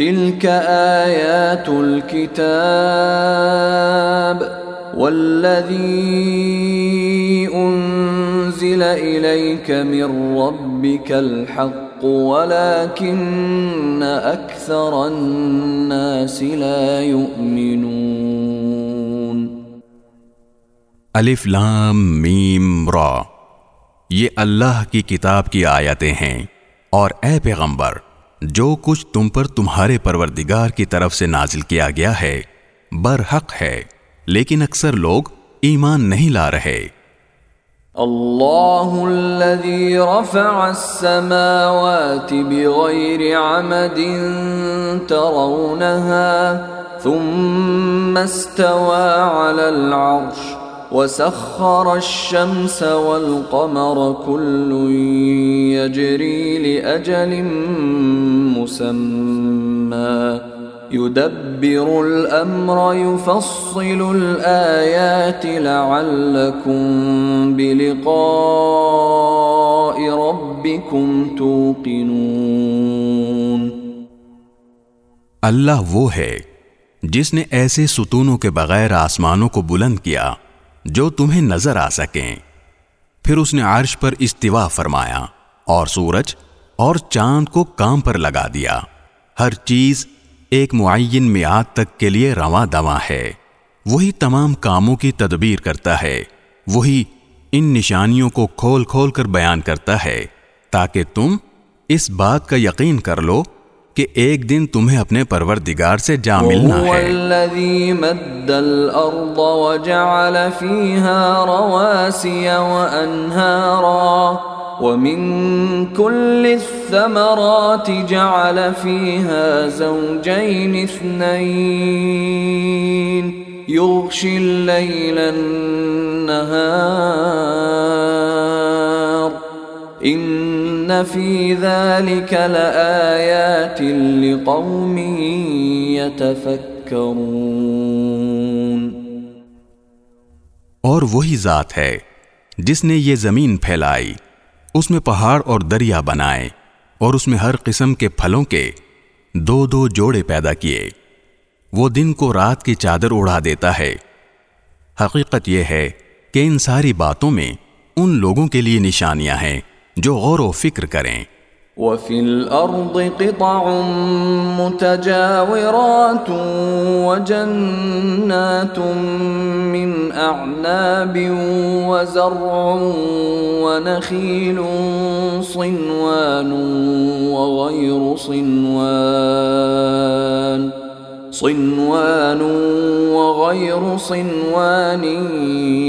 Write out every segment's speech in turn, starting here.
تلك آیات الكتاب والذی انزل الیک من ربک الحق ولكن اکثر الناس لا يؤمنون. الف لام میم را. یہ اللہ کی کتاب کی آیتیں ہیں اور اے پیغمبر جو کچھ تم پر تمہارے پروردگار کی طرف سے نازل کیا گیا ہے، برحق ہے۔ لیکن اکثر لوگ ایمان نہیں لا رہے۔ اللہ الذي رفع السماوات بغير عمد ترونها ثم استوى على العرش۔ وسخر الشمس والقمر كل يجري لأجل مسمى. يدبر الأمر، يفصل الآيات لعلكم بلقاء ربكم توقنون. اللہ وہ ہے جس نے ایسے ستونوں کے بغیر آسمانوں کو بلند کیا جو تمہیں نظر آ سکیں۔ پھر اس نے عرش پر استوا فرمایا اور سورج اور چاند کو کام پر لگا دیا۔ ہر چیز ایک معین میعاد تک کے لیے رواں دواں ہے۔ وہی تمام کاموں کی تدبیر کرتا ہے۔ وہی ان نشانیوں کو کھول کھول کر بیان کرتا ہے تاکہ تم اس بات کا یقین کر لو کہ ایک دن تمہیں اپنے پروردگار سے جا ملنا ہے۔ مد الأرض وجعل فيها رواسي وأنهارا ومن كل الثمرات جعل فيها زوجين اثنين يغشي الليل النهار ان في ذلك لآيات لقوم يتفكرون اور وہی ذات ہے جس نے یہ زمین پھیلائی، اس میں پہاڑ اور دریا بنائے اور اس میں ہر قسم کے پھلوں کے دو دو جوڑے پیدا کیے۔ وہ دن کو رات کی چادر اڑا دیتا ہے۔ حقیقت یہ ہے کہ ان ساری باتوں میں ان لوگوں کے لیے نشانیاں ہیں۔ جو غور و فکر کریں۔ وفي الأرض قطع متجاورات وجنات من أعناب وزرع ونخيل صنوان وغير صنوان صنوان وغير صنوان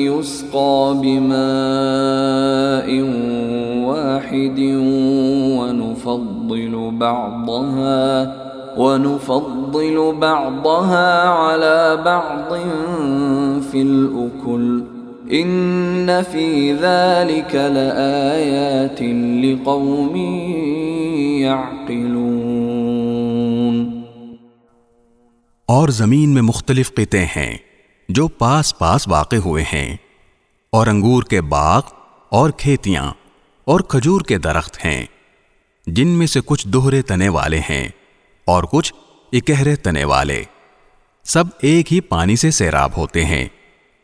يسقى بماء واحد ونفضل بعضها ونفضل بعضها على بعض في الأكل. إن في ذلك لآيات لقوم يعقلون. اور زمین میں مختلف قطع ہیں جو پاس پاس واقع ہوئے ہیں، اور انگور کے باغ اور کھیتیاں اور کھجور کے درخت ہیں، جن میں سے کچھ دوہرے تنے والے ہیں اور کچھ اکہرے تنے والے۔ سب ایک ہی پانی سے سیراب ہوتے ہیں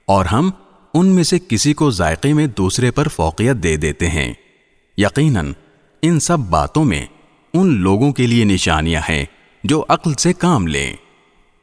اور ہم ان میں سے کسی کو ذائقے میں دوسرے پر فوقیت دے دیتے ہیں۔ یقیناً ان سب باتوں میں ان لوگوں کے لیے نشانیاں ہیں جو عقل سے کام لیں۔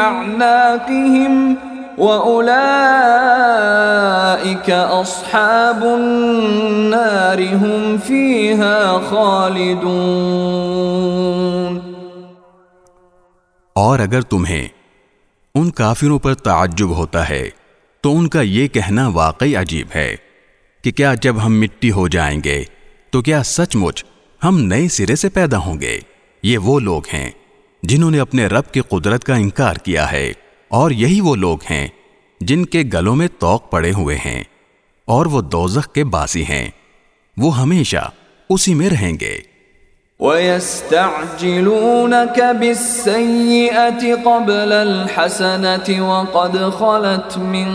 أعناقهم وأولئك أصحاب النار هم فيها خالدون اور اگر تمہیں ان کافروں پر تعجب ہوتا ہے، تو ان کا یہ کہنا واقعی عجیب ہے کہ کیا جب ہم مٹی ہو جائیں گے، تو کیا سچ مچ ہم نئے سرے سے پیدا ہوں گے؟ یہ وہ لوگ ہیں جنہوں نے اپنے رب کی قدرت کا انکار کیا ہے۔ اور یہی وہ لوگ ہیں جن کے گلوں میں توق پڑے ہوئے ہیں اور وہ دوزخ کے باسی ہیں۔ وہ ہمیشہ اسی میں رہیں گے۔ وَيَسْتَعْجِلُونَكَ بِالسَّيِّئَةِ قَبْلَ الْحَسَنَةِ وَقَدْ خَلَتْ مِن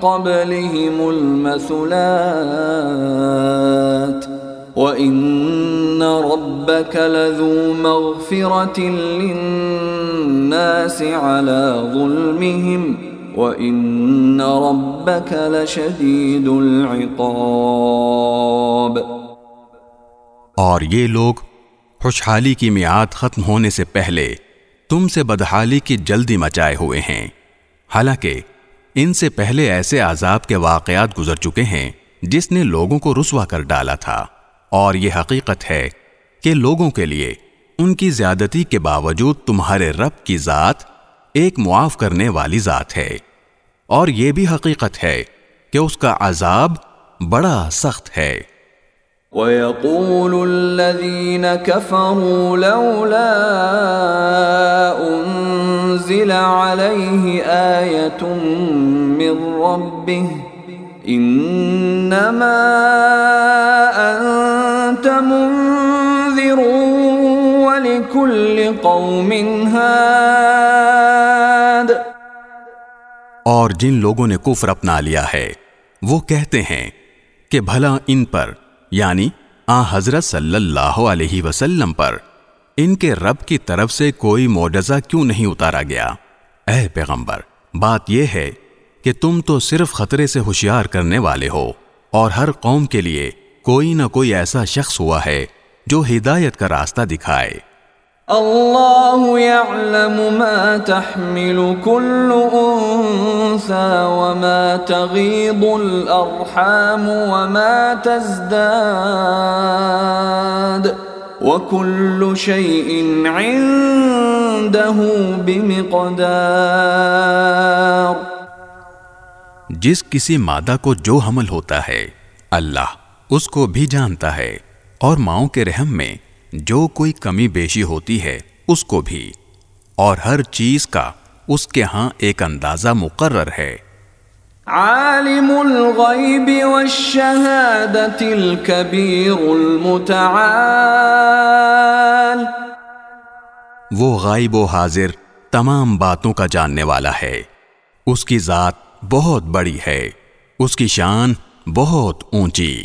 قَبْلِهِمُ الْمَثُلَاتِ وَإِنَّ رَبَّكَ لَذُو مَغْفِرَةٍ لِلنَّاسِ عَلَى ظُلْمِهِمْ وَإِنَّ رَبَّكَ لَشَدِيدُ الْعِقَابِ اور یہ لوگ خوشحالی کی میعاد ختم ہونے سے پہلے تم سے بدحالی کی جلدی مچائے ہوئے ہیں۔ حالانکہ ان سے پہلے ایسے عذاب کے واقعات گزر چکے ہیں جس نے لوگوں کو رسوا کر ڈالا تھا۔ اور یہ حقیقت ہے کہ لوگوں کے لیے، ان کی زیادتی کے باوجود تمہارے رب کی ذات ایک معاف کرنے والی ذات ہے۔ اور یہ بھی حقیقت ہے کہ اس کا عذاب بڑا سخت ہے۔ ويقول الذين كفروا لولا أنزل عليه آية من ربه إنما أنت منذر ولكل قوم هاد۔ اور جن لوگوں نے کفر اپنا لیا ہے، وہ کہتے ہیں کہ بھلا ان پر یعنی آ حضرت صلی اللہ علیہ وسلم پر، ان کے رب کی طرف سے کوئی معجزہ کیوں نہیں اتارا گیا؟ اے پیغمبر، بات یہ ہے کہ تم تو صرف خطرے سے ہوشیار کرنے والے ہو، اور ہر قوم کے لیے کوئی نہ کوئی ایسا شخص ہوا ہے جو ہدایت کا راستہ دکھائے۔ الله يعلم ما تحمل كل أنثى وما تغيض الأرحام وما تزداد وكل شيء عنده بمقدار جس کسی مادہ کو جو حمل ہوتا ہے، اللہ اس کو بھی جانتا ہے اور ماؤں کے رحم میں جو کوئی کمی بیشی ہوتی ہے اس کو بھی۔ اور ہر چیز کا اس کے ہاں ایک اندازہ مقرر ہے۔ عالم الغیب والشہادت الكبیر المتعال۔ وہ غائب و حاضر تمام باتوں کا جاننے والا ہے۔ اس کی ذات بہت بڑی ہے۔ اس کی شان بہت اونچی۔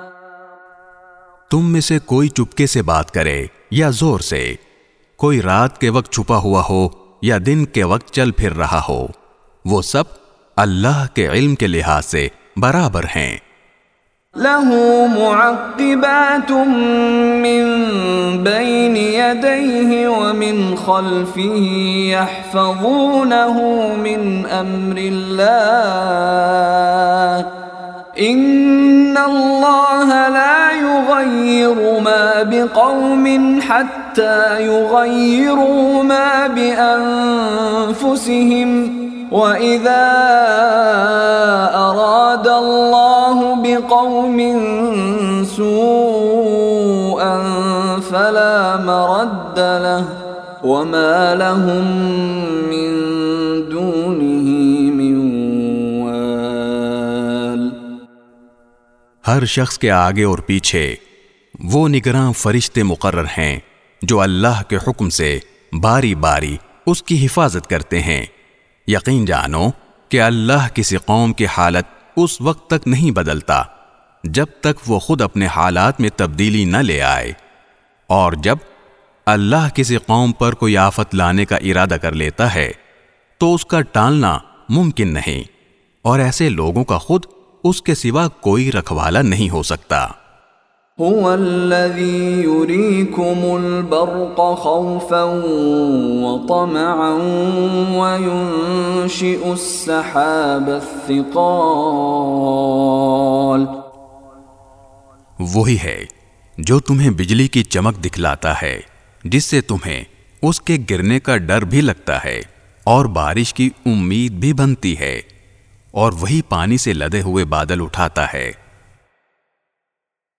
تم میں سے کوئی چپکے سے بات کرے یا زور سے، کوئی رات کے وقت چھپا ہوا ہو یا دن کے وقت چل پھر رہا ہو، وہ سب اللہ کے علم کے لحاظ سے برابر ہیں۔ له معقبات من بين يديه ومن خلفه يحفظونه من أمر الله إن الله لا يغير ما بقوم حتى يغيروا ما بأنفسهم وَإِذَا أَرَادَ اللَّهُ بِقَوْمٍ سُوءًا فَلَا مَرَدَّ لَهُ وَمَا لَهُم مِّن دُونِهِ مِن وَالٍ ہر شخص کے آگے اور پیچھے وہ نگراں فرشتے مقرر ہیں جو اللہ کے حکم سے باری باری اس کی حفاظت کرتے ہیں۔ یقین جانو کہ اللہ کسی قوم کی حالت اس وقت تک نہیں بدلتا جب تک وہ خود اپنے حالات میں تبدیلی نہ لے آئے۔ اور جب اللہ کسی قوم پر کوئی آفت لانے کا ارادہ کر لیتا ہے تو اس کا ٹالنا ممکن نہیں اور ایسے لوگوں کا خود اس کے سوا کوئی رکھوالا نہیں ہو سکتا۔ هو الذي يريكم البرق خوفا وطمعا وينشئ السحاب الثقال. وہی ہے جو تمہیں بجلی کی چمک دکھلاتا ہے، جس سے تمہیں اس کے گرنے کا ڈر بھی لگتا ہے اور بارش کی امید بھی بنتی ہے اور وہی پانی سے لدے ہوئے بادل اٹھاتا ہے۔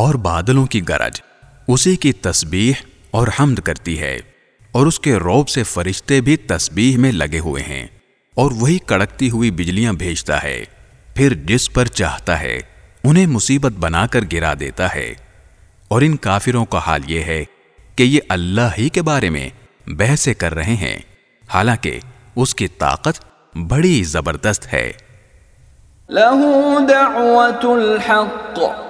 اور بادلوں کی گرج، اسی کی تسبیح اور حمد کرتی ہے، اور اس کے روب سے فرشتے بھی تسبیح میں لگے ہوئے ہیں، اور وہی کڑکتی ہوئی بجلیاں بھیجتا ہے، پھر جس پر چاہتا ہے، انہیں مصیبت بنا کر گرا دیتا ہے۔ اور ان کافروں کا حال یہ ہے کہ یہ اللہ ہی کے بارے میں بحثیں کر رہے ہیں، حالانکہ اس کی طاقت بڑی زبردست ہے۔ له دعوة الحق۔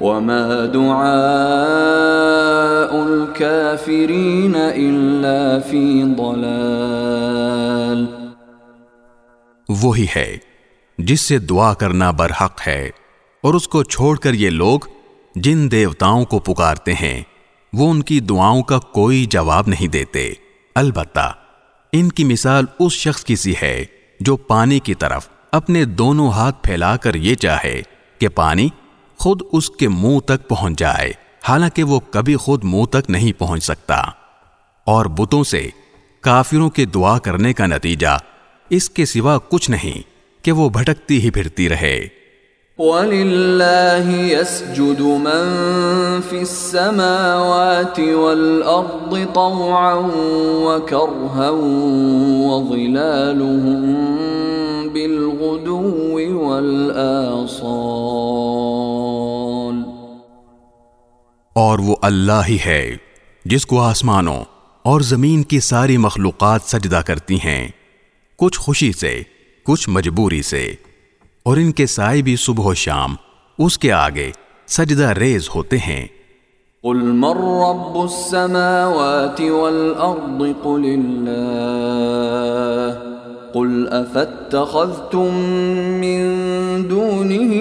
وما دعاء الكافرين إلا في ضلال۔ وہی ہے جس سے دعا کرنا برحق ہے اور اس کو چھوڑ کر یہ لوگ جن دیوتاؤں کو پکارتے ہیں، وہ ان کی دعاؤں کا کوئی جواب نہیں دیتے۔ البتہ ان کی مثال اس شخص کی سی ہے جو پانی کی طرف اپنے دونوں ہاتھ پھیلا کر یہ چاہے کہ پانی خود اس کے منہ تک پہنچ جائے۔ حالانکہ وہ کبھی خود منہ تک نہیں پہنچ سکتا۔ اور بتوں سے کافروں کے دعا کرنے کا نتیجہ۔ اس کے سوا کچھ نہیں کہ وہ بھٹکتی ہی پھرتی رہے۔ وَلِلَّهِ يَسْجُدُ مَن فِي السَّمَاوَاتِ وَالْأَرْضِ طَوْعًا وَكَرْهًا وَظِلَالُهُم بِالْغُدُوِّ وَالْآصَالِ اور وہ اللہ ہی ہے، جس کو آسمانوں اور زمین کی ساری مخلوقات سجدہ کرتی ہیں۔ کچھ خوشی سے، کچھ مجبوری سے۔ اور ان کے سائے بھی صبح و شام اس کے آگے سجدہ ریز ہوتے ہیں۔ قل من رب السماوات والأرض قل الله قل أفاتخذتم من دونه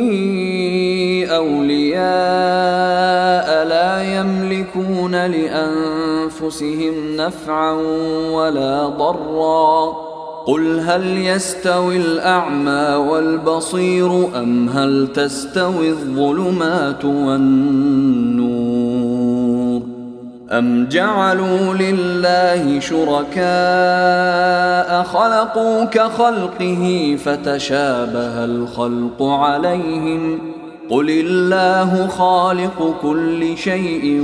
أولياء لا يملكون لأنفسهم نفعا ولا ضرا قل هل يستوي الأعمى والبصير أم هل تستوي الظلمات والنور أم جعلوا لله شركاء خلقوا كخلقه فتشابه الخلق عليهم قل الله خالق كل شيء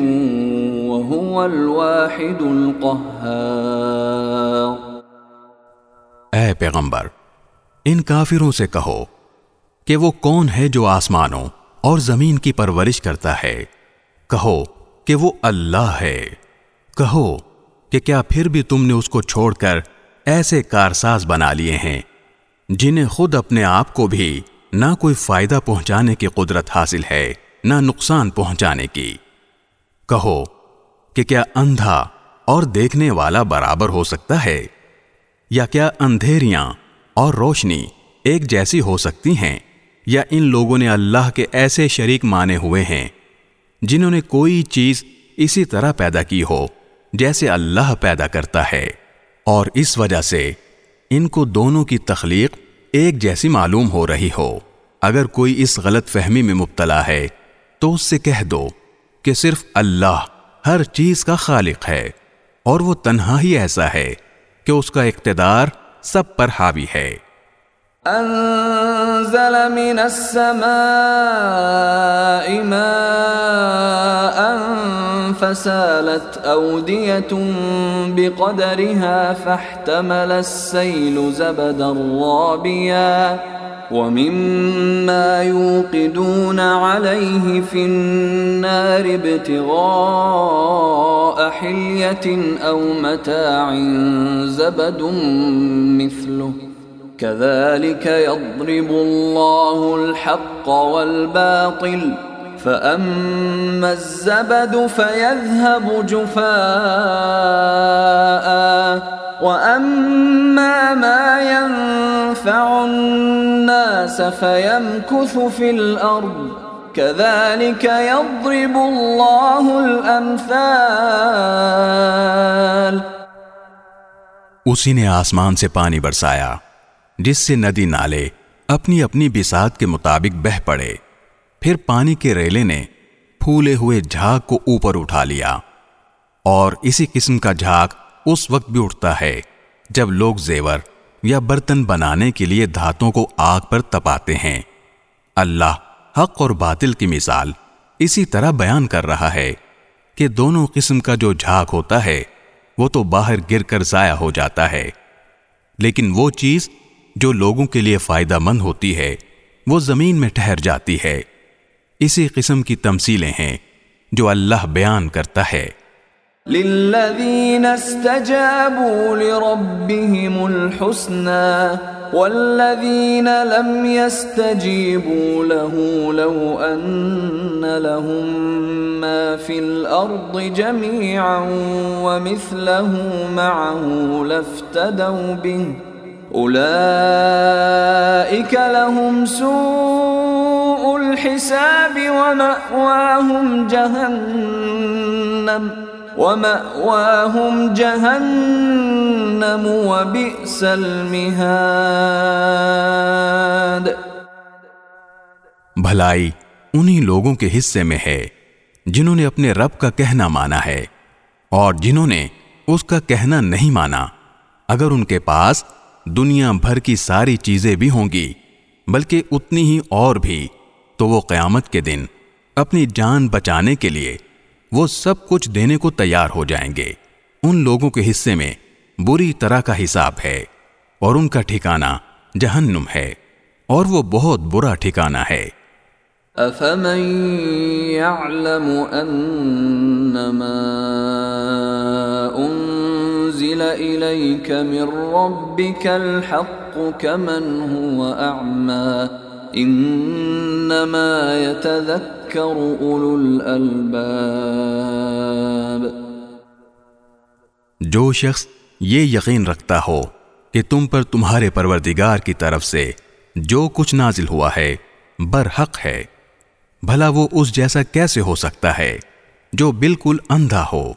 وهو الواحد القهار۔ اے پیغمبر، ان کافروں سے کہو کہ وہ کون ہے جو آسمانوں اور زمین کی پرورش کرتا ہے۔ کہو کہ وہ اللہ ہے۔ کہو کہ کیا پھر بھی تم نے اس کو چھوڑ کر ایسے کارساز بنا لیے ہیں جنہیں خود اپنے آپ کو بھی نہ کوئی فائدہ پہنچانے کی قدرت حاصل ہے، نہ نقصان پہنچانے کی۔ کہو کہ کیا اندھا اور دیکھنے والا برابر ہو سکتا ہے؟ یا کیا اندھیریاں اور روشنی ایک جیسی ہو سکتی ہیں؟ یا ان لوگوں نے اللہ کے ایسے شریک مانے ہوئے ہیں جنہوں نے کوئی چیز اسی طرح پیدا کی ہو، جیسے اللہ پیدا کرتا ہے۔ اور اس وجہ سے ان کو دونوں کی تخلیق ایک جیسی معلوم ہو رہی ہو۔ اگر کوئی اس غلط فہمی میں مبتلا ہے، تو اس سے کہہ دو کہ صرف اللہ ہر چیز کا خالق ہے، اور وہ تنہا ہی ایسا ہے کہ اس کا اقتدار سب پر حاوی ہے۔ انزل من السماء ماء فسالت اودية بقدرها فاحتمل السيل زبدا رابيا ومما يوقدون عليه في النار ابتغاء حلية أو متاع زبد مثله كذلك يضرب الله الحق والباطل، فأما الزبد فيذهب جفاء، وأما ما ينفع الناس فيمكث في الأرض، كذلك يضرب الله الأمثال. اسی نے آسمان سے پانی برسایا۔ جس سے ندی نالے اپنی اپنی بسات کے مطابق بہ پڑے، پھر پانی کے ریلے نے پھولے ہوئے جھاگ کو اوپر اٹھا لیا۔ اور اسی قسم کا جھاگ اس وقت بھی اٹھتا ہے جب لوگ زیور یا برتن بنانے کے لیے دھاتوں کو آگ پر تپاتے ہیں۔ اللہ حق اور باطل کی مثال اسی طرح بیان کر رہا ہے کہ دونوں قسم کا جو جھاگ ہوتا ہے، وہ تو باہر گر کر ضائع ہو جاتا ہے۔ لیکن وہ چیز جو لوگوں کے لیے فائدہ مند ہوتی ہے، وہ زمین میں ٹھہر جاتی ہے۔ اسی قسم کی تمثیلیں ہیں جو اللہ بیان کرتا ہے۔ للذين استجابوا لربهم الحسنى والذين لم يستجيبوا له لو أن لهم ما في الأرض جميعا ومثله معه لافتدوا به أولئك لهم سوء الحساب ومأواهم جهنم، وَمَأْوَاهُمْ جَهَنَّمُ، وَبِئْسَ الْمِهَادِ. بھلائی انہی لوگوں کے حصے میں ہے جنہوں نے اپنے رب کا کہنا مانا ہے اور جنہوں نے اس کا کہنا نہیں مانا، اگر ان کے پاس دنیا بھر کی ساری چیزیں بھی ہوں گی، بلکہ اتنی ہی اور بھی۔ تو وہ قیامت کے دن اپنی جان بچانے کے لیے وہ سب کچھ دینے کو تیار ہو جائیں گے۔ ان لوگوں کے حصے میں بری طرح کا حساب ہے اور ان کا ٹھکانہ جہنم ہے اور وہ بہت برا ٹھکانہ ہے۔ افمن يعلم انما انزل اليك من ربك الحق كمن هو اعمى انما يتذكر جو شخص یہ یقین رکھتا ہو کہ تم پر تمہارے پروردگار کی طرف سے جو کچھ نازل ہوا ہے برحق ہے، بھلا وہ اس جیسا کیسے ہو سکتا ہے جو بالکل اندھا ہو؟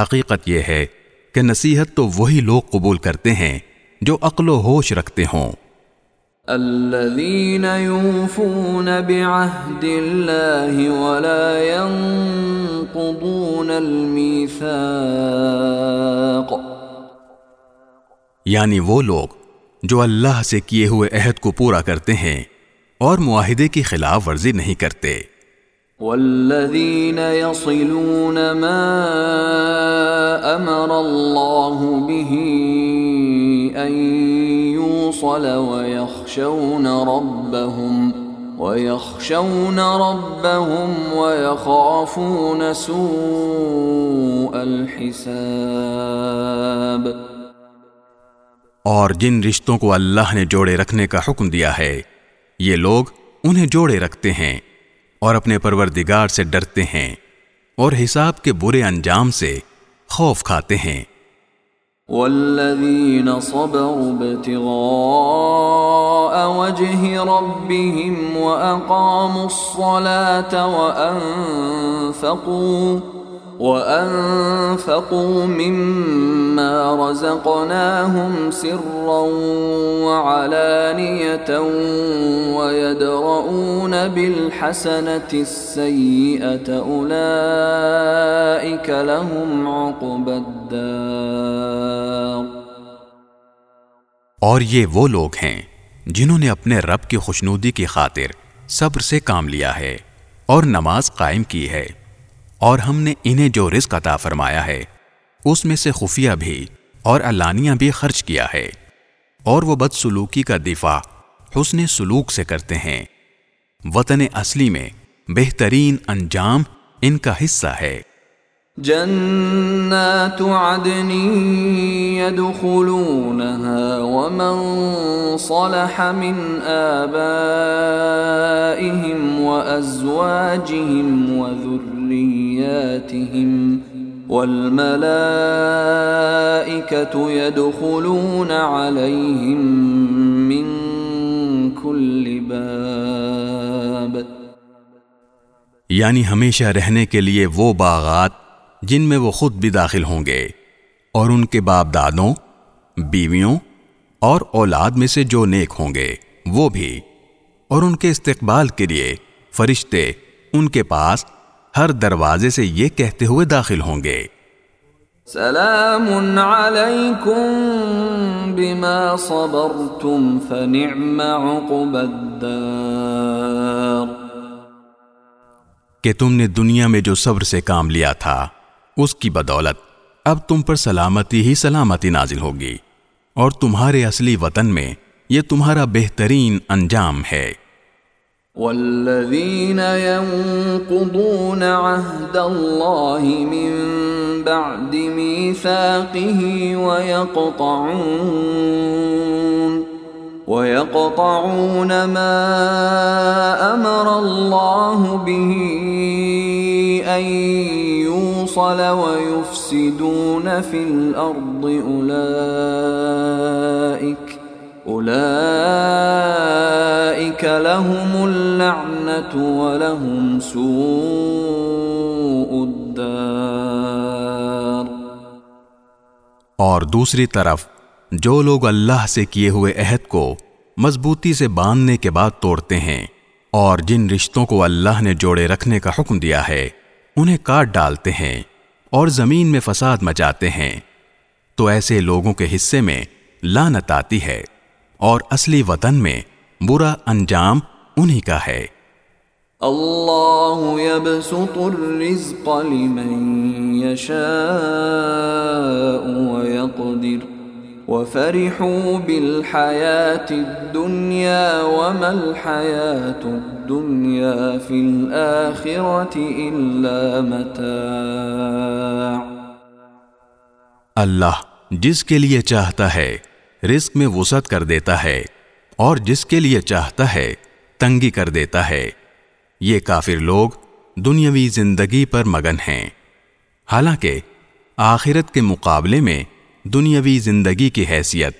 حقیقت یہ ہے کہ نصیحت تو وہی لوگ قبول کرتے ہیں جو عقل و ہوش رکھتے ہوں۔ الذين يوفون بعهد الله ولا ينقضون الميثاق یعنی وہ لوگ جو اللہ سے کیے ہوئے عہد کو پورا کرتے ہیں اور معاہدے کی خلاف ورزی نہیں کرتے۔ والذين يصلون ما امر الله به ان يوصل ويخشون ربهم ويخشون ربهم ويخافون سوء الحساب اور جن رشتوں کو اللہ نے جوڑے رکھنے کا حکم دیا ہے، یہ لوگ انہیں جوڑے رکھتے ہیں۔ اور اپنے پروردگار سے ڈرتے ہیں اور حساب کے برے انجام سے خوف کھاتے ہیں۔ والذین صبروا ابتغاء وجه ربهم وأقاموا الصلاة وأنفقوا وأنفقوا مما رزقناهم سرا وعلانية ويدرؤون بالحسنة السيئة أولئك لهم عقب الدار اور یہ وہ لوگ ہیں جنہوں نے اپنے رب کی خوشنودی کی خاطر صبر سے کام لیا ہے اور نماز قائم کی ہے۔ اور ہم نے انہیں جو رزق عطا فرمایا ہے، اس میں سے خفیہ بھی اور علانیہ بھی خرچ کیا ہے۔ اور وہ بد سلوکی کا دفاع حسن سلوک سے کرتے ہیں۔ وطن اصلی میں بہترین انجام ان کا حصہ ہے۔ جنات عدن يدخلونها ومن صلح من آبائهم وأزواجهم وذرياتهم والملائكة يدخلون عليهم من كل باب. یعنی ہمیشہ رہنے کے لیے وہ باغات جن میں وہ خود بھی داخل ہوں گے اور ان کے باپ دادوں، بیویوں اور اولاد میں سے جو نیک ہوں گے، وہ بھی۔ اور ان کے استقبال کے لیے فرشتے ان کے پاس ہر دروازے سے یہ کہتے ہوئے داخل ہوں گے۔ سلام علیکم بما صبرتم فنعم عقب الدار۔ کہ تم نے دنیا میں جو صبر سے کام لیا تھا اس کی بدولت اب تم پر سلامتی ہی سلامتی نازل ہوگی اور تمہارے اصلی وطن میں یہ تمہارا بہترین انجام ہے۔ والذین ينقضون عهد الله من بعد ميثاقه ويقطعون ويقطعون ما امر الله به ان يوصل ويفسدون في الارض اولئك اولئك لهم اللعنه ولهم سوء الدار. اور دوسری طرف، جو لوگ اللہ سے کیے ہوئے عہد کو مضبوطی سے باندھنے کے بعد توڑتے ہیں اور جن رشتوں کو اللہ نے جوڑے رکھنے کا حکم دیا ہے، انہیں کاٹ ڈالتے ہیں اور زمین میں فساد مچاتے ہیں۔ تو ایسے لوگوں کے حصے میں لانت آتی ہے۔ اور اصلی وطن میں برا انجام انہی کا ہے۔ اللہ يبسط الرزق لمن يشاء ويقدر وفرحوا بالحياة الدنيا وما الحياة الدنيا في الآخرة إلا متاع۔ اللہ جس کے لیے چاہتا ہے رزق میں وسعت کر دیتا ہے اور جس کے لیے چاہتا ہے تنگی کر دیتا ہے۔ یہ کافر لوگ دنیاوی زندگی پر مگن ہیں۔ حالانکہ آخرت کے مقابلے میں دنیاوی زندگی کی حیثیت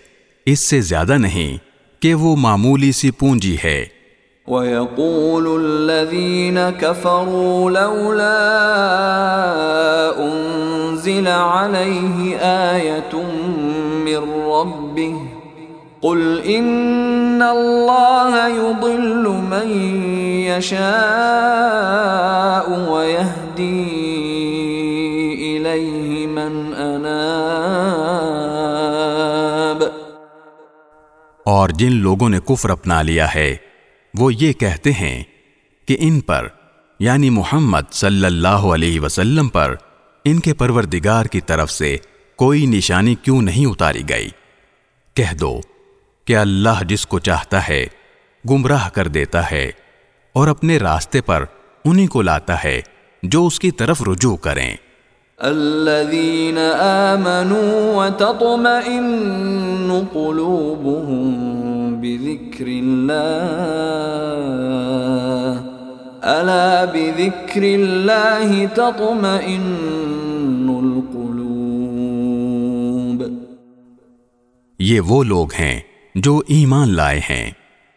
اس سے زیادہ نہیں کہ وہ معمولی سی پونجی ہے۔ وَيَقُولُ الَّذِينَ كَفَرُوا لَوْلَا أُنزِلَ عَلَيْهِ آيَةٌ مِّن رَّبِّهِ قُلْ إِنَّ اللَّهَ يُضِلُّ مَن يَشَاءُ وَيَهْدِي إِلَيْهِ مَنْ أَنَابَ اور جن لوگوں نے کفر اپنا لیا ہے، وہ یہ کہتے ہیں کہ ان پر یعنی محمد صلی اللہ علیہ وسلم پر، ان کے پروردگار کی طرف سے کوئی نشانی کیوں نہیں اتاری گئی؟ کہہ دو کہ اللہ جس کو چاہتا ہے، گمراہ کر دیتا ہے اور اپنے راستے پر انہی کو لاتا ہے جو اس کی طرف رجوع کریں۔ الذين آمنوا وتطمئن قلوبهم بذكر الله ألا بذكر الله تطمئن القلوب۔ یہ وہ لوگ ہیں جو ایمان لائے ہیں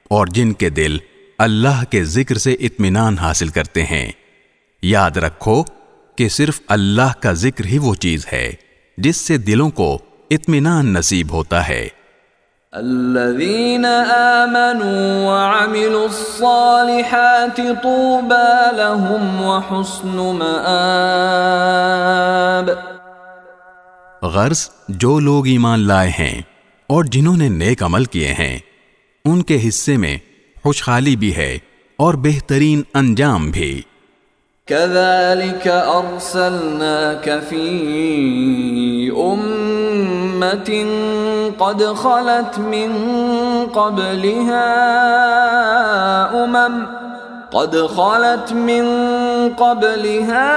اور جن کے دل اللہ کے ذکر سے اطمینان حاصل کرتے ہیں۔ یاد رکھو کہ صرف اللہ کا ذکر ہی وہ چیز ہے جس سے دلوں کو اطمینان نصیب ہوتا ہے۔ الذين آمنوا وعملوا الصالحات طوبى لهم وحسن مآب۔ غرض جو لوگ ایمان لائے ہیں اور جنہوں نے نیک عمل کیے ہیں، ان کے حصے میں خوشحالی بھی ہے اور بہترین انجام بھی۔ كذلك أرسلناك في أمة قد خلت من قبلها أمم قد خلت من قبلها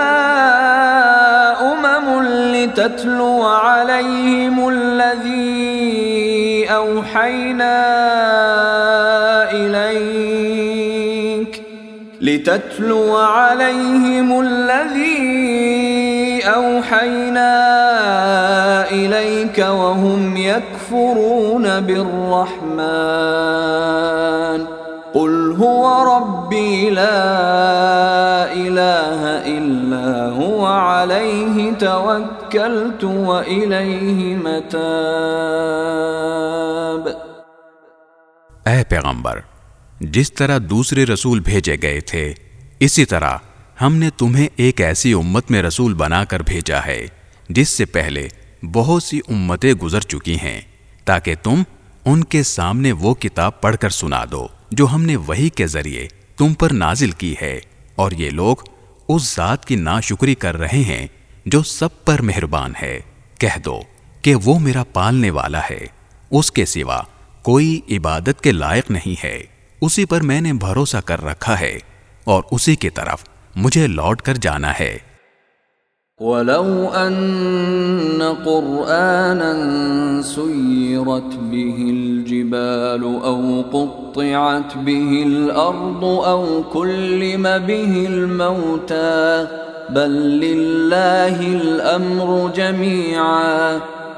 أمم لتتلو عليهم الذي أوحينا إليك لتتلو عليهم الذي أوحينا إليك وهم يكفرون بالرحمن قل هو ربي لا إله إلا هو عليه توكلت وإليه متاب۔ اے پیغمبر، جس طرح دوسرے رسول بھیجے گئے تھے، اسی طرح ہم نے تمہیں ایک ایسی امت میں رسول بنا کر بھیجا ہے، جس سے پہلے بہت سی امتیں گزر چکی ہیں، تاکہ تم ان کے سامنے وہ کتاب پڑھ کر سنا دو۔ جو ہم نے وہی کے ذریعے تم پر نازل کی ہے۔ اور یہ لوگ اس ذات کی ناشکری کر رہے ہیں جو سب پر مہربان ہے۔ کہہ دو کہ وہ میرا پالنے والا ہے۔ اس کے سوا کوئی عبادت کے لائق نہیں ہے۔ اسی پر میں نے بھروسہ کر رکھا ہے اور اسی کی طرف مجھے لوٹ کر جانا ہے۔ ولو ان قرانا سيرت به الجبال او قطعت به الارض او كلم به الموتى، بل لله الامر جميعا.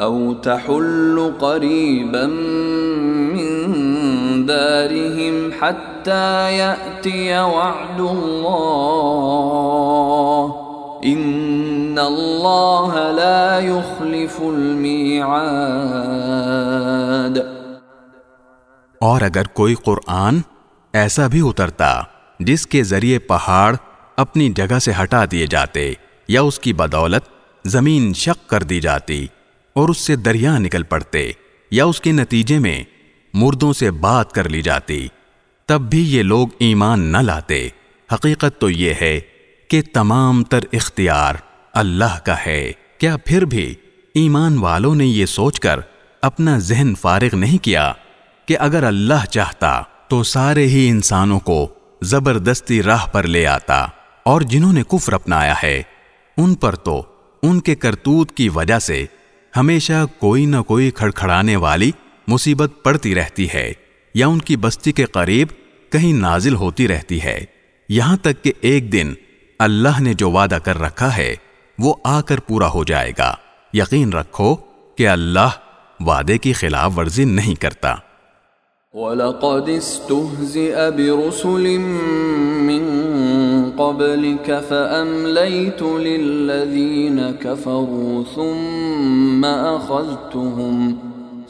أو تحل قريبا من دارهم حتى يأتي وعد الله. إن الله لا يخلف الميعاد. اور اگر کوئی قرآن ایسا بھی اترتا جس کے ذریعے پہاڑ اپنی جگہ سے ہٹا دیے جاتے یا اس کی بدولت زمین شق کر دی جاتی اور اس سے دریا نکل پڑتے یا اس کے نتیجے میں مردوں سے بات کر لی جاتی، تب بھی یہ لوگ ایمان نہ لاتے۔ حقیقت تو یہ ہے کہ تمام تر اختیار اللہ کا ہے۔ کیا پھر بھی ایمان والوں نے یہ سوچ کر اپنا ذہن فارغ نہیں کیا کہ اگر اللہ چاہتا تو سارے ہی انسانوں کو زبردستی راہ پر لے آتا اور جنہوں نے کفر اپنایا ہے، ان پر تو ان کے کرتوت کی وجہ سے ہمیشہ کوئی نہ کوئی کھڑکھڑانے والی مصیبت پڑتی رہتی ہے یا ان کی بستی کے قریب کہیں نازل ہوتی رہتی ہے۔ یہاں تک کہ ایک دن اللہ نے جو وعدہ کر رکھا ہے، وہ آ کر پورا ہو جائے گا۔ یقین رکھو کہ اللہ وعدے کی خلاف ورزی نہیں کرتا۔ وَلَقَدِ اسْتُهْزِئَ بِرُسُلٍ مِّن قَبْلِكَ فَأَمْلَيْتُ لِلَّذِينَ كَفَرُوا ثُمَّ أَخَذْتُهُمْ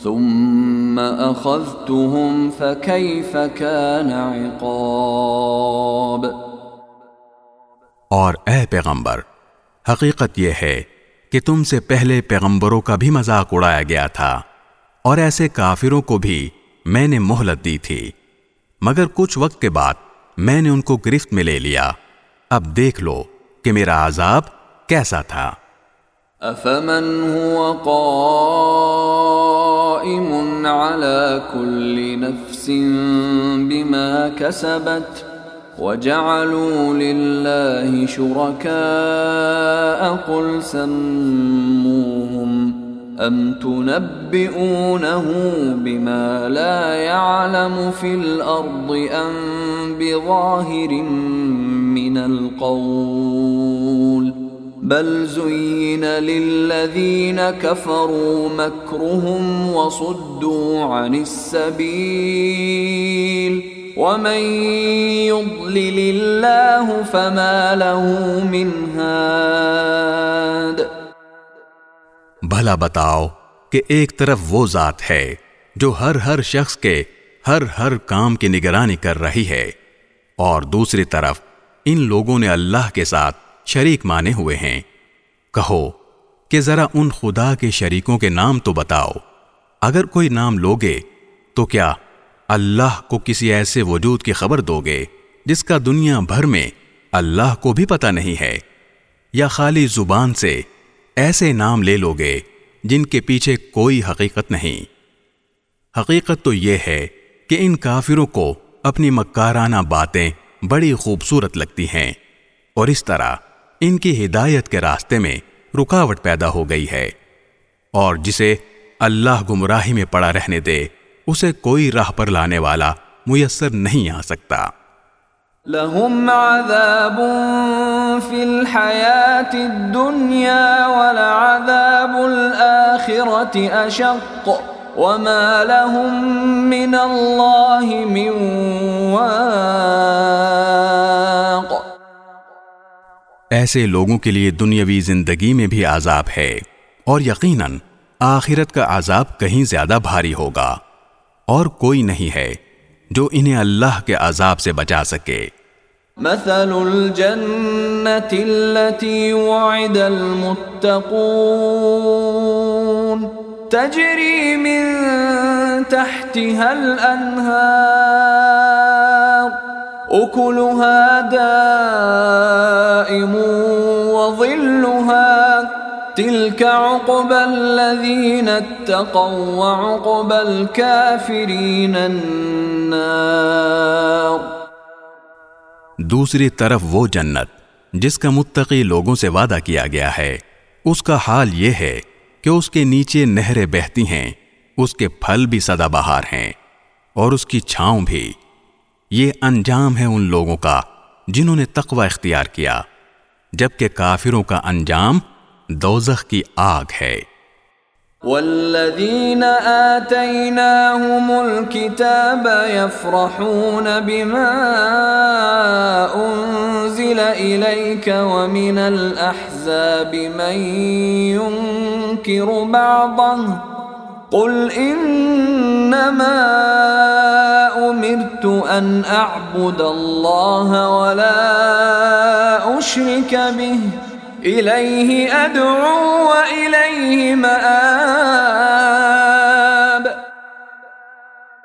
ثُمَّ أَخَذْتُهُمْ، فَكَيْفَ كَانَ عِقَابِ؟ اور اے پیغمبر، حقیقت یہ ہے کہ تم سے پہلے پیغمبروں کا بھی مذاق اڑایا گیا تھا، اور ایسے کافروں کو بھی میں نے مہلت دی تھی، مگر کچھ وقت کے بعد میں نے ان کو گرفت میں لے لیا۔ اب دیکھ لو کہ میرا عذاب کیسا تھا۔ أفمن هو قائم على كل نفس بما كسبت وجعلوا لله شركاء قل سموهم أم تنبئونه بما لا يعلم في الأرض أم بظاهر من القول. بل زين للذين كفروا مكرهم وصدوا عن السبيل. ومن يضلل الله فما له من هاد. بھلا بتاؤ کہ ایک طرف وہ ذات ہے جو ہر ہر شخص کے ہر ہر کام کی نگرانی کر رہی ہے اور دوسری طرف ان لوگوں نے اللہ کے ساتھ شریک مانے ہوئے ہیں۔ کہو کہ ذرا ان خدا کے شریکوں کے نام تو بتاؤ۔ اگر کوئی نام لوگے، تو کیا اللہ کو کسی ایسے وجود کی خبر دو گے جس کا دنیا بھر میں اللہ کو بھی پتہ نہیں ہے؟ یا خالی زبان سے ایسے نام لے لو گے جن کے پیچھے کوئی حقیقت نہیں۔ حقیقت تو یہ ہے کہ ان کافروں کو اپنی مکارانہ باتیں بڑی خوبصورت لگتی ہیں۔ اور اس طرح ان کی ہدایت کے راستے میں رکاوٹ پیدا ہو گئی ہے۔ اور جسے اللہ گمراہی میں پڑا رہنے دے، اسے کوئی راہ پر لانے والا میسر نہیں آ سکتا۔ لهم عذاب في الحياة الدنيا ولعذاب الآخرة أشق۔ وما لهم من الله من واق ایسے لوگوں کے لیے دنیاوی زندگی میں بھی عذاب ہے اور یقیناً آخرت کا عذاب کہیں زیادہ بھاری ہوگا اور کوئی نہیں ہے جو انہیں اللہ کے عذاب سے بچا سکے۔ مثل الجنة التي وعد المتقون تجري من تحتها الأنهار أكلها دائم وظلها تلك عقب الذين اتقوا وعقب الكافرين النار۔ دوسری طرف وہ جنت جس کا متقی لوگوں سے وعدہ کیا گیا ہے، اس کا حال یہ ہے کہ اس کے نیچے نہریں بہتی ہیں، اس کے پھل بھی سدا بہار ہیں، اور اس کی چھاؤں بھی۔ یہ انجام ہے ان لوگوں کا جنہوں نے تقوی اختیار کیا، جبکہ کافروں کا انجام دوزخ کی آگ ہے۔ والذين آتيناهم الكتاب يفرحون بما أنزل إليك ومن الأحزاب من ينكر بعضه قل إنما أمرت أن أعبد الله ولا أشرك به الیہ ادعو و الیہ مآب.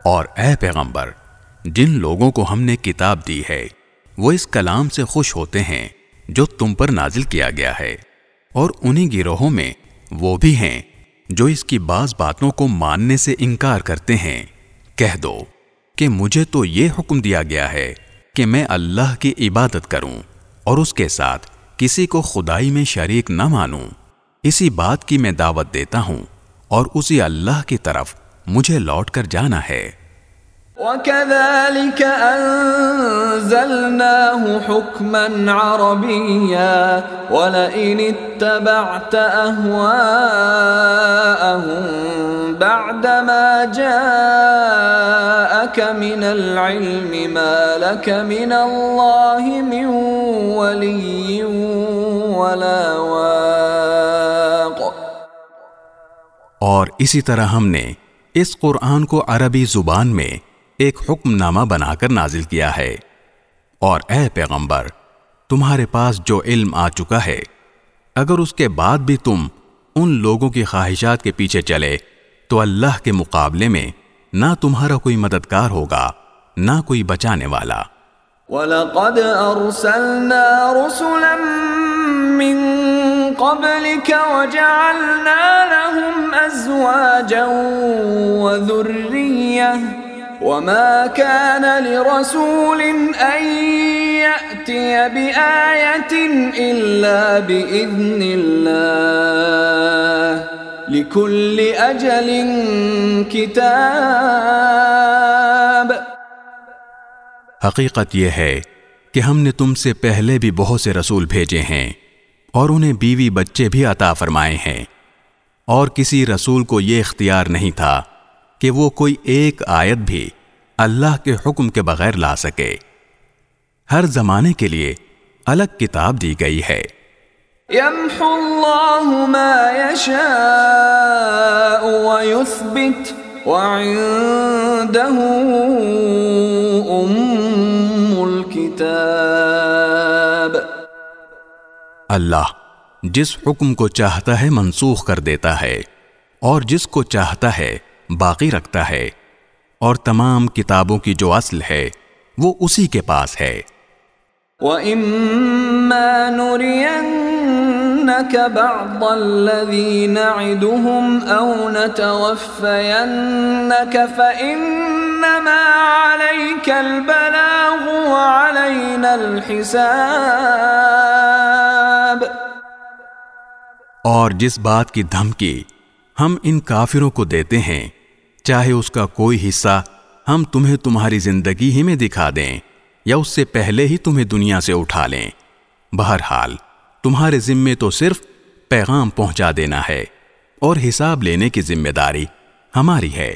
اور اے پیغمبر، جن لوگوں کو ہم نے کتاب دی ہے، وہ اس کلام سے خوش ہوتے ہیں جو تم پر نازل کیا گیا ہے۔ اور انہی گروہوں میں وہ بھی ہیں جو اس کی بعض باتوں کو ماننے سے انکار کرتے ہیں۔ کہہ دو کہ مجھے تو یہ حکم دیا گیا ہے کہ میں اللہ کی عبادت کروں اور اس کے ساتھ کسی کو خدائی میں شریک نہ مانوں۔ اسی بات کی میں دعوت دیتا ہوں اور اسی اللہ کی طرف مجھے لوٹ کر جانا ہے۔ وَكَذَلِكَ أَنزَلْنَاهُ حُكْمًا عَرَبِيًّا وَلَئِنِ اتَّبَعْتَ أَهْوَاءَهُمْ بَعْدَمَا جَاءَكَ مِنَ الْعِلْمِ مَا لَكَ مِنَ اللَّهِ مِنْ وَلِيٍّ وَلَا وَاقٍ اور اسی طرح ہم نے اس قرآن کو عربی زبان میں ایک حکم نامہ بنا کر نازل کیا ہے۔ اور اے پیغمبر، تمہارے پاس جو علم آ چکا ہے، اگر اس کے بعد بھی تم ان لوگوں کی خواہشات کے پیچھے چلے، تو اللہ کے مقابلے میں نہ تمہارا کوئی مددگار ہوگا، نہ کوئی بچانے والا۔ وَلَقَدْ أَرْسَلْنَا رُسُلًا مِّن قبلك وجعلنا لهم أزواجا وذرية وما كان لرسول أن يأتي بآية إلا بإذن الله لكل أجل كتاب حقیقت یہ ہے کہ ہم نے تم سے پہلے بھی بہت سے رسول بھیجے ہیں اور انہیں بیوی بچے بھی عطا فرمائے ہیں اور کسی رسول کو یہ اختیار نہیں تھا کہ وہ کوئی ایک آیت بھی اللہ کے حکم کے بغیر لا سکے۔ ہر زمانے کے لیے الگ کتاب دی گئی ہے۔ يمحو الله ما يشاء ويثبت وعنده أم الكتاب۔ اللہ جس حکم کو چاہتا ہے منسوخ کر دیتا ہے اور جس کو چاہتا ہے باقی رکھتا ہے اور تمام کتابوں کی جو اصل ہے وہ اسی کے پاس ہے۔ وَإِمَّا نُرِيَنَّكَ بَعْضَ الَّذِي نَعِدُهُمْ أَوْ نَتَوَفَّيَنَّكَ فَإِنَّمَا عَلَيْكَ الْبَلَاغُ وَعَلَيْنَا الْحِسَابِ۔ اور جس بات کی دھمکی ہم ان کافروں کو دیتے ہیں چاہے اس کا کوئی حصہ ہم تمہیں تمہاری زندگی ہی میں دکھا دیں یا اس سے پہلے ہی تمہیں دنیا سے اٹھا لیں۔ بہرحال، تمہارے ذمے تو صرف پیغام پہنچا دینا ہے اور حساب لینے کی ذمہ داری ہماری ہے۔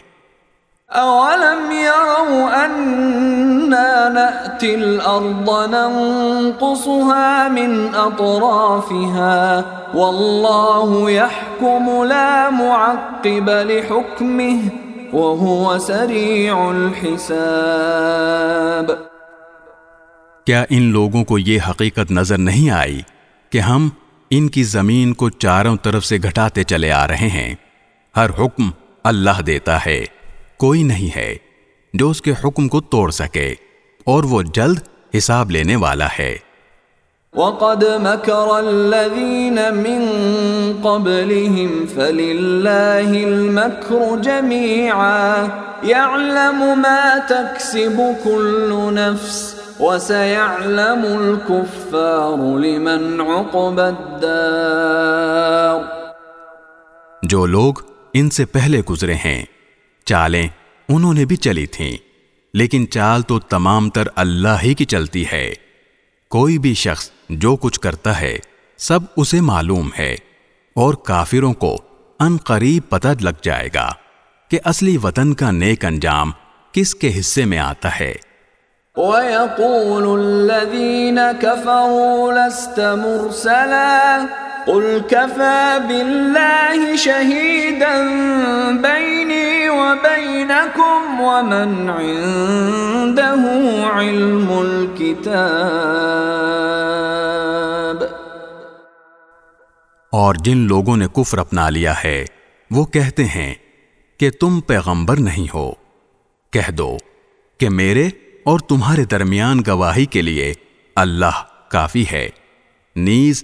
أَوَلَمْ يَرَوْا أَنَّا نَأْتِي الْأَرْضَ نَنْقُصُهَا مِنْ أَطْرَافِهَا وَاللَّهُ يَحْكُمُ لَا مُعَقِّبَ لِحُكْمِهِ وَهُوَ سَرِيعُ الْحِسَابِ۔ کیا ان لوگوں کو یہ حقیقت نظر نہیں آئی کہ ہم ان کی زمین کو چاروں طرف سے گھٹاتے چلے آ رہے ہیں؟ ہر حکم اللہ دیتا ہے۔ کوئی نہیں ہے جو اس کے حکم کو توڑ سکے اور وہ جلد حساب لینے والا ہے۔ وَقَدْ مَكَرَ الَّذِينَ مِن قَبْلِهِمْ فَلِلَّهِ الْمَكْرُ جَمِيعًا يَعْلَمُ مَا تَكْسِبُ كُلُّ نَفْسٍ وَسَيَعْلَمُ الْكُفَّارُ لِمَنْ عُقْبَ الدَّارِ جو لوگ ان سے پہلے گزرے ہیں، چالیں انہوں نے بھی چلی تھیں، لیکن چال تو تمام تر اللہ ہی کی چلتی ہے۔ کوئی بھی شخص جو کچھ کرتا ہے، سب اسے معلوم ہے اور کافروں کو ان قریب پتہ لگ جائے گا کہ اصلی وطن کا نیک انجام کس کے حصے میں آتا ہے۔ وَيَقُولُ الَّذِينَ كَفَرُوا لَسْتَ مُرْسَلًا قُلْ كَفَى بِاللَّهِ شَهِيدًا بَيْنِي وَبَيْنَكُمْ وَمَنْ عِندَهُ عِلْمُ الْكِتَابِ اور جن لوگوں نے کفر اپنا لیا ہے، وہ کہتے ہیں کہ تم پیغمبر نہیں ہو۔ کہہ دو کہ میرے اور تمہارے درمیان گواہی کے لیے اللہ کافی ہے۔ نیز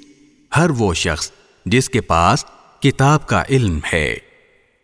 ہر وہ شخص جس کے پاس کتاب کا علم ہے۔